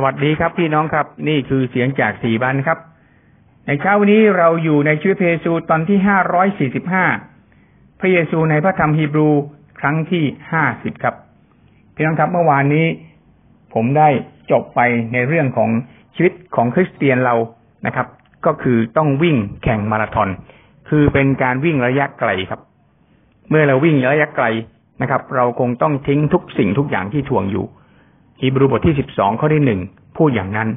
สวัสดีครับพี่น้องครับ นี่คือเสียงจากสี่บันครับ ในเช้าวันนี้เราอยู่ในชีวิตพระเยซูตอนที่ห้าร้อยสี่สิบห้าพระเยซูในพระธรรมฮีบรูครั้งที่ห้าสิบครับ พี่น้องครับเมื่อวานนี้ ผมได้จบไปในเรื่องของชีวิตของคริสเตียนเรานะครับ ก็คือต้องวิ่งแข่งมาราธอนคือเป็นการวิ่งระยะไกลครับ เมื่อเราวิ่งระยะไกลนะครับ เราคงต้องทิ้งทุกสิ่งทุกอย่างที่ถ่วงอยู่ ฮีบรูบทที่สิบสองข้อที่หนึ่งพูดอย่างนั้น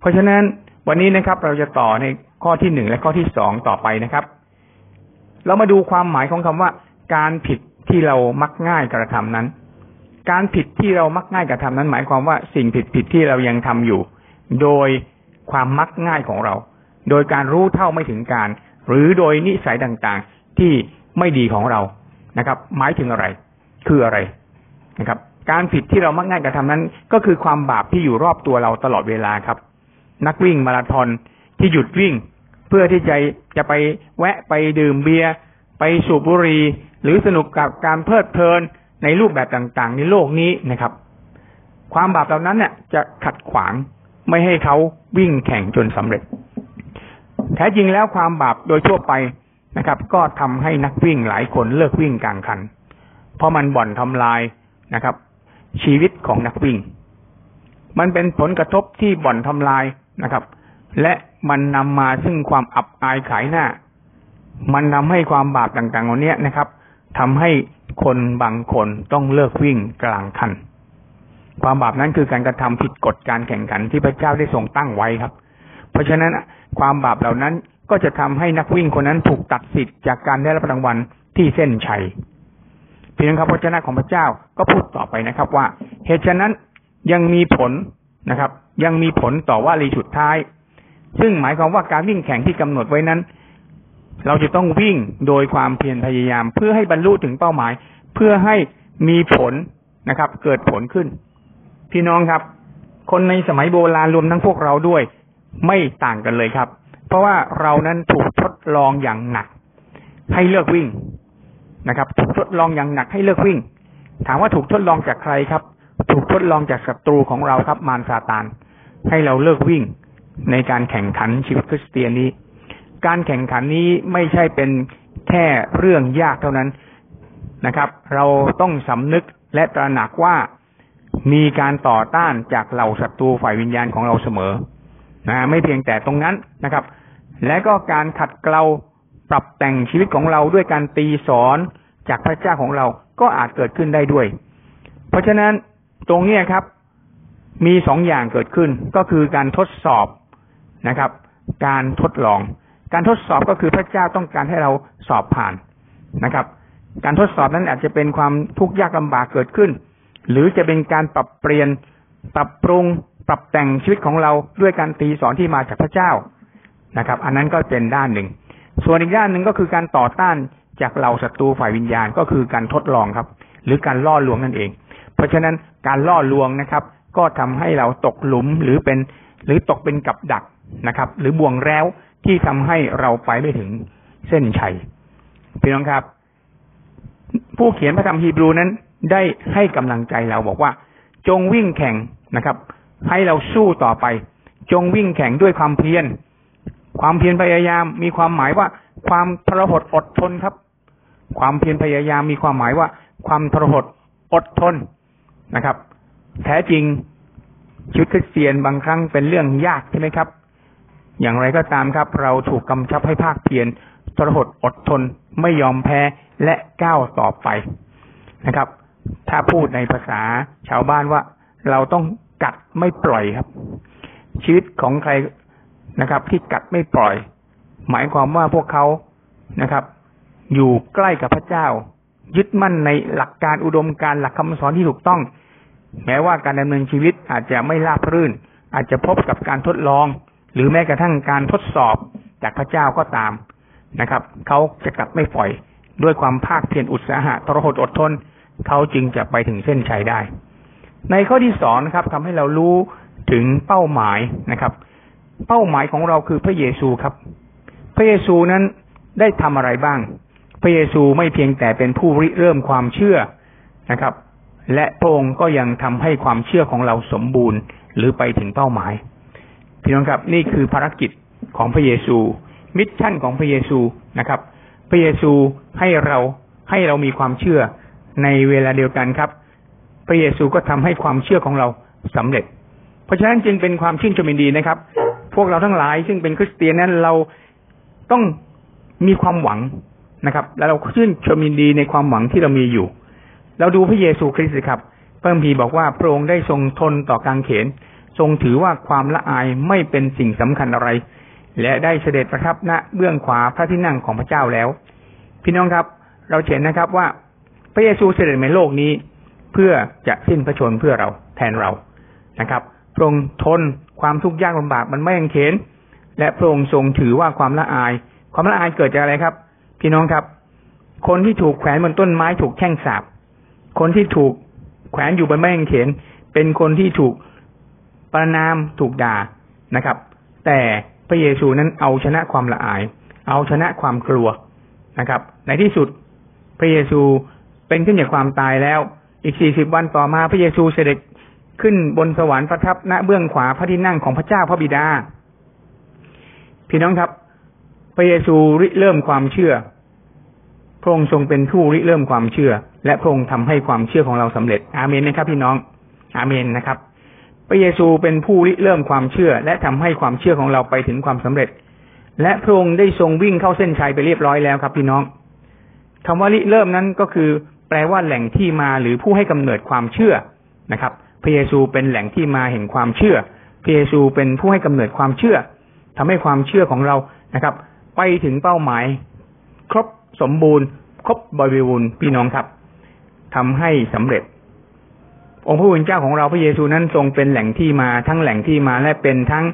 เพราะฉะนั้นวันนี้นะครับ เราจะต่อในข้อที่หนึ่งและข้อที่สองต่อไปนะครับ เรามาดูความหมายของคำว่า การผิดที่เรามักง่ายกระทำนั้น การผิดที่เรามักง่ายกระทำนั้น หมายความว่าสิ่งผิดผิดที่เรายังทำอยู่ โดยความมักง่ายของเรา โดยการรู้เท่าไม่ถึงการ หรือโดยนิสัยต่างๆที่ไม่ดีของเรานะครับ หมายถึงอะไร คืออะไรนะครับ การผิดที่เรามักง่ายกระทำนั้น ก็คือความบาปที่อยู่รอบตัวเราตลอดเวลาครับ นักวิ่งมาราธอนที่หยุดวิ่ง เพื่อที่จะจะไปแวะไปดื่มเบียร์ไปสูบบุหรี่หรือสนุกกับการเพลิดเพลินในรูปแบบต่างๆ ในโลกนี้นะครับ ความบาปเหล่านั้นเนี่ยจะขัดขวางไม่ให้เขาวิ่งแข่งจนสำเร็จ แท้จริงแล้วความบาปโดยทั่วไปนะครับ ก็ทำให้นักวิ่งหลายคนเลิกวิ่งกลางคัน เพราะมันบ่อนทำลายนะครับ ชีวิตของนักวิ่ง มันเป็นผลกระทบที่บ่อนทำลายนะครับ และมันนำมาซึ่งความอับอายขายหน้า มันทาให้ความบาปต่างๆเหล่านี้นะครับทำให้คนบางคนต้องเลิกวิ่งกลางคัน ความบาปนั้นคือการกระทำผิดกฎการแข่งขันที่พระเจ้าได้ทรงตั้งไว้ครับ เพราะฉะนั้นความบาปเหล่านั้นก็จะทำให้นักวิ่งคนนั้นถูกตัดสิทธิ์จากการได้รับรางวัลที่เส้นชัย เพียงครับพระเจ้าของพระเจ้าก็พูดต่อไปนะครับ ว่าเหตุฉะนั้นยังมีผลนะครับ ยังมีผลต่อว่ารีสุดท้าย ซึ่งหมายความว่าการวิ่งแข่งที่กำหนดไว้นั้น เราจะต้องวิ่งโดยความเพียรพยายาม เพื่อให้บรรลุถึงเป้าหมาย เพื่อให้มีผลนะครับ เกิดผลขึ้น พี่น้องครับ คนในสมัยโบราณรวมทั้งพวกเราด้วย ไม่ต่างกันเลยครับ เพราะว่าเรานั้นถูกทดลองอย่างหนัก ให้เลิกวิ่ง นะครับถูกทดลองอย่างหนักให้เลิกวิ่ง ถามว่าถูกทดลองจากใครครับ ถูกทดลองจากศัตรูของเราครับมารซาตาน ให้เราเลิกวิ่งในการแข่งขันชีวิตคริสเตียนนี้ การแข่งขันนี้ไม่ใช่เป็นแค่เรื่องยากเท่านั้นนะครับ เราต้องสำนึกและตระหนักว่ามีการต่อต้านจากเหล่าศัตรูฝ่ายวิญญาณของเราเสมอนะไม่เพียงแต่ตรงนั้นนะครับ และก็การขัดเกลา ปรับแต่งชีวิตของเราด้วยการตีสอนจากพระเจ้าของเราก็อาจเกิดขึ้นได้ด้วย เพราะฉะนั้นตรงนี้ครับ มีสองอย่างเกิดขึ้นก็คือการทดสอบนะครับ การทดลอง การทดสอบก็คือพระเจ้าต้องการให้เราสอบผ่านนะครับ การทดสอบนั้นอาจจะเป็นความทุกข์ยากลำบากเกิดขึ้น หรือจะเป็นการปรับเปลี่ยนปรับปรุง ปรับแต่งชีวิตของเราด้วยการตีสอนที่มาจากพระเจ้านะครับ อันนั้นก็เป็นด้านหนึ่ง ส่วนอีกด้านหนึ่งก็คือการต่อต้านจากเหล่าศัตรูฝ่ายวิญญาณก็คือการทดลองครับ หรือการล่อลวงนั่นเอง เพราะฉะนั้นการล่อลวงนะครับ ก็ทำให้เราตกหลุมหรือเป็น หรือตกเป็นกับดักนะครับ หรือบ่วงแล้วที่ทำให้เราไปไม่ถึงเส้นชัยพี่น้องครับ ผู้เขียนพระธรรมฮีบรูนั้นได้ให้กำลังใจเราบอกว่า จงวิ่งแข่งนะครับ ให้เราสู้ต่อไป จงวิ่งแข่งด้วยความเพียร ความเพียรพยายามมีความหมายว่า ความทรหดอดทนครับ ความเพียรพยายามมีความหมายว่า ความทรหดอดทนนะครับ แท้จริงชีวิตคริสเตียนบางครั้งเป็นเรื่องยากใช่ไหมครับ อย่างไรก็ตามครับ เราถูกกำชับให้ภาคเพียรทรหดอดทนไม่ยอมแพ้และก้าวต่อไปนะครับ ถ้าพูดในภาษาชาวบ้านว่าเราต้องกัดไม่ปล่อยครับ ชีวิตของใคร นะครับ ที่กัดไม่ปล่อย หมายความว่าพวกเขานะครับ อยู่ใกล้กับพระเจ้า ยึดมั่นในหลักการอุดมการหลักคำสอนที่ถูกต้อง แม้ว่าการดำเนินชีวิตอาจจะไม่ราบรื่น อาจจะพบกับการทดลอง หรือแม้กระทั่งการทดสอบจากพระเจ้าก็ตามนะครับเขาจะกลับไม่ปล่อยด้วยความภาคเพียรอุตสาหะทรหดอดทนเขาจึงจะไปถึงเส้นชัยได้ ในข้อที่สองนะครับทำให้เรารู้ถึงเป้าหมายนะครับ เป้าหมายของเราคือพระเยซูครับ พระเยซูนั้นได้ทำอะไรบ้าง พระเยซูไม่เพียงแต่เป็นผู้ริเริ่มความเชื่อนะครับ และพระองค์ก็ยังทำให้ความเชื่อของเราสมบูรณ์ หรือไปถึงเป้าหมายพี่น้องครับ นี่คือภารกิจของพระเยซู mission ของพระเยซูนะครับ พระเยซูให้เราให้เรามีความเชื่อในเวลาเดียวกันครับ พระเยซูก็ทำให้ความเชื่อของเราสำเร็จ เพราะฉะนั้นจึงเป็นความชื่นชมยินดีนะครับ พวกเราทั้งหลาย ซึ่งเป็นคริสเตียนนั้นเราต้องมีความหวังนะครับ แล้วเราชื่นชมยินดีในความหวังที่เรามีอยู่ เราดูพระเยซูคริสต์ครับเพิ่มพีบอกว่าพระองค์ได้ทรงทนต่อการเขน ทรงถือว่าความละอายไม่เป็นสิ่งสำคัญอะไร และได้เสด็จประทับณเบื้องขวาพระที่นั่งของพระเจ้าแล้ว พี่น้องครับ เราเห็นนะครับว่าพระเยซูเสด็จในโลกนี้ เพื่อจะสิ้นพระชนเพื่อเราแทนเรานะครับ พระองค์ทน ความทุกข์ยากลำบากมันไม่ยังเข็นและพระองค์ทรงถือว่าความละอาย ความละอายเกิดจากอะไรครับ พี่น้องครับ คนที่ถูกแขวนบนต้นไม้ถูกแช่งสาบคนที่ถูกแขวนอยู่บนไม้กางเขนเป็นคนที่ถูกประนามถูกด่านะครับ แต่พระเยซูนั้นเอาชนะความละอาย เอาชนะความกลัวนะครับ ในที่สุดพระเยซูเป็นขึ้นจากความตายแล้ว อีกสี่สิบวันต่อมาพระเยซูเสด็จ ขึ้นบนสวรรค์ประทับณเบื้องขวาพระที่นั่งของพระเจ้าพระบิดา พี่น้องครับ พระเยซูริเริ่มความเชื่อ พระองค์ทรงเป็นผู้ริเริ่มความเชื่อ และพระองค์ทำให้ความเชื่อของเราสำเร็จ อาเมนนะครับ พี่น้อง อาเมนนะครับ พระเยซูเป็นผู้ริเริ่มความเชื่อ และทำให้ความเชื่อของเราไปถึงความสำเร็จ และพระองค์ได้ทรงวิ่งเข้าเส้นชัยไปเรียบร้อยแล้วครับ พี่น้องคำว่าริเริ่มนั้นก็คือ แปลว่าแหล่งที่มาหรือผู้ให้กำเนิดความเชื่อ นะครับ พระเยซูเป็นแหล่งที่มาแห่งความเชื่อ พระเยซูเป็นผู้ให้กำเนิดความเชื่อทำให้ความเชื่อของเรานะครับ ไปถึงเป้าหมาย ครบสมบูรณ์ ครบบริบูรณ์พี่น้องครับทำให้สำเร็จ องค์พระผู้เป็นเจ้าของเราพระเยซูนั้นทรงเป็นแหล่งที่มาทั้งแหล่งที่มาและเป็นทั้ง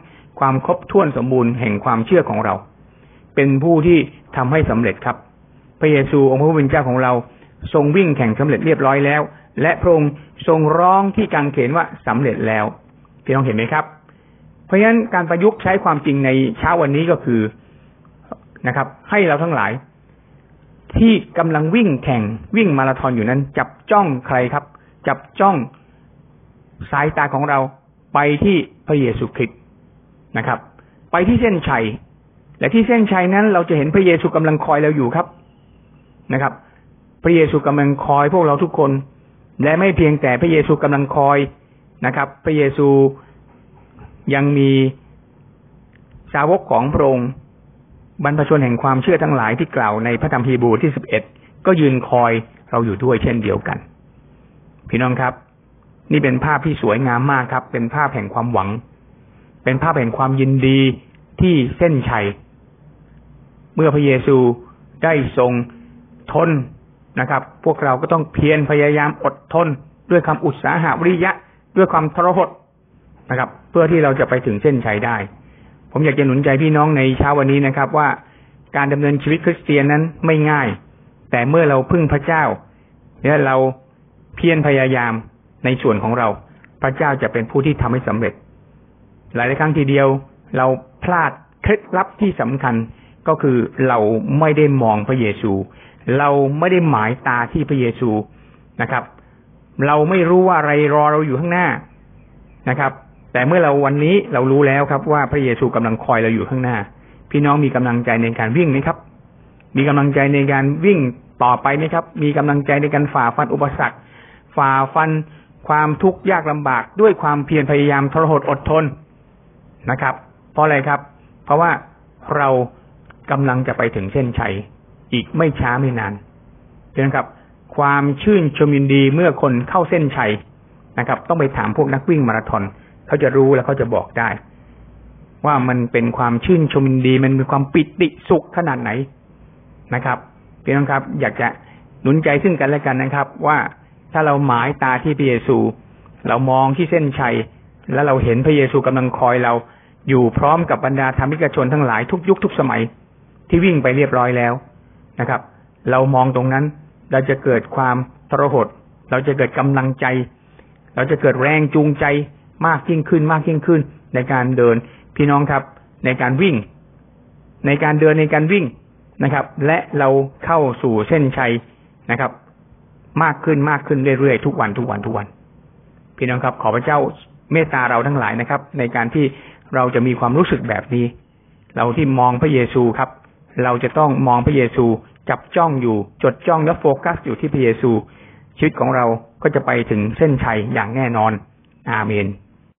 ความครบถ้วนสมบูรณ์แห่งความเชื่อของเรา เป็นผู้ที่ทำให้สำเร็จครับ พระเยซูองค์พระผู้เป็นเจ้าของเรา ทรงวิ่งแข่งสำเร็จเรียบร้อยแล้ว และพระองค์ทรงร้องที่กางเขนว่าสำเร็จแล้วพี่น้องเห็นไหมครับ เพราะฉะนั้นการประยุกต์ใช้ความจริงในเช้าวันนี้ก็คือนะครับ ให้เราทั้งหลาย ที่กำลังวิ่งแข่งวิ่งมาราธอนอยู่นั้น จับจ้องใครครับ จับจ้องสายตาของเราไปที่พระเยซูคริสต์นะครับ ไปที่เส้นชัย และที่เส้นชัยนั้น เราจะเห็นพระเยซูกำลังคอยเราอยู่ครับนะครับ พระเยซูกำลังคอยพวกเราทุกคน และไม่เพียงแต่พระเยซูกำลังคอยนะครับ พระเยซูยังมีสาวกของพระองค์บรรพชนแห่งความเชื่อทั้งหลายที่กล่าวในพระธรรมฮีบรูที่สิบเอ็ดก็ยืนคอยเราอยู่ด้วยเช่นเดียวกัน พี่น้องครับ นี่เป็นภาพที่สวยงามมากครับ เป็นภาพแห่งความหวัง เป็นภาพแห่งความยินดีที่เส้นชัย เมื่อพระเยซูได้ทรงทน นะครับ พวกเราก็ต้องเพียรพยายามอดทน ด้วยความอุตสาหะวิริยะ ด้วยความทรหดนะครับ เพื่อที่เราจะไปถึงเส้นชัยได้ ผมอยากจะหนุนใจพี่น้องในเช้าวันนี้นะครับ ว่าการดำเนินชีวิตคริสเตียนนั้นไม่ง่าย แต่เมื่อเราพึ่งพระเจ้าและเราเพียรพยายามในส่วนของเรา พระเจ้าจะเป็นผู้ที่ทำให้สำเร็จ หลายครั้งทีเดียวเราพลาดเคล็ดลับที่สำคัญก็คือเราไม่ได้มองพระเยซู เราไม่ได้หมายตาที่พระเยซูนะครับ เราไม่รู้ว่าอะไรรอเราอยู่ข้างหน้านะครับ แต่เมื่อเราวันนี้เรารู้แล้วครับ ว่าพระเยซูกำลังคอยเราอยู่ข้างหน้า พี่น้องมีกำลังใจในการวิ่งไหมครับ มีกำลังใจในการวิ่งต่อไปไหมครับ มีกำลังใจในการฝ่าฟันอุปสรรค ฝ่าฟันความทุกข์ยากลำบากด้วยความเพียรพยายามทรหดอดทนนะครับ เพราะอะไรครับ เพราะว่าเรากำลังจะไปถึงเส้นชัย อีกไม่ช้าไม่นานนะครับ ความชื่นชมยินดีเมื่อคนเข้าเส้นชัยนะครับ ต้องไปถามพวกนักวิ่งมาราธอนเขาจะรู้แล้วเขาจะบอกได้ ว่ามันเป็นความชื่นชมยินดี มันมีความปิติสุขขนาดไหนนะครับพี่น้องครับ อยากจะหนุนใจซึ่งกันและกันนะครับ ว่าถ้าเราหมายตาที่พระเยซู เรามองที่เส้นชัย แล้วเราเห็นพระเยซูกำลังคอยเราอยู่พร้อมกับบรรดาธรรมิกชนทั้งหลายทุกยุคทุกสมัย ที่วิ่งไปเรียบร้อยแล้ว นะครับ เรามองตรงนั้น เราจะเกิดความทรหด เราจะเกิดกำลังใจ เราจะเกิดแรงจูงใจมากยิ่งขึ้นมากยิ่งขึ้น ในการเดินพี่น้องครับ ในการวิ่ง ในการเดินในการวิ่งนะครับ และเราเข้าสู่เส้นชัยนะครับ มากขึ้นมากขึ้นเรื่อยๆทุกวันทุกวันทุกวัน พี่น้องครับ ขอพระเจ้าเมตตาเราทั้งหลายนะครับ ในการที่เราจะมีความรู้สึกแบบนี้ เราที่มองพระเยซูครับ เราจะต้องมองพระเยซู จับจ้องอยู่จดจ้องและโฟกัสอยู่ที่พระเยซู ชีวิตของเราก็จะไปถึงเส้นชัยอย่างแน่นอน อาเมน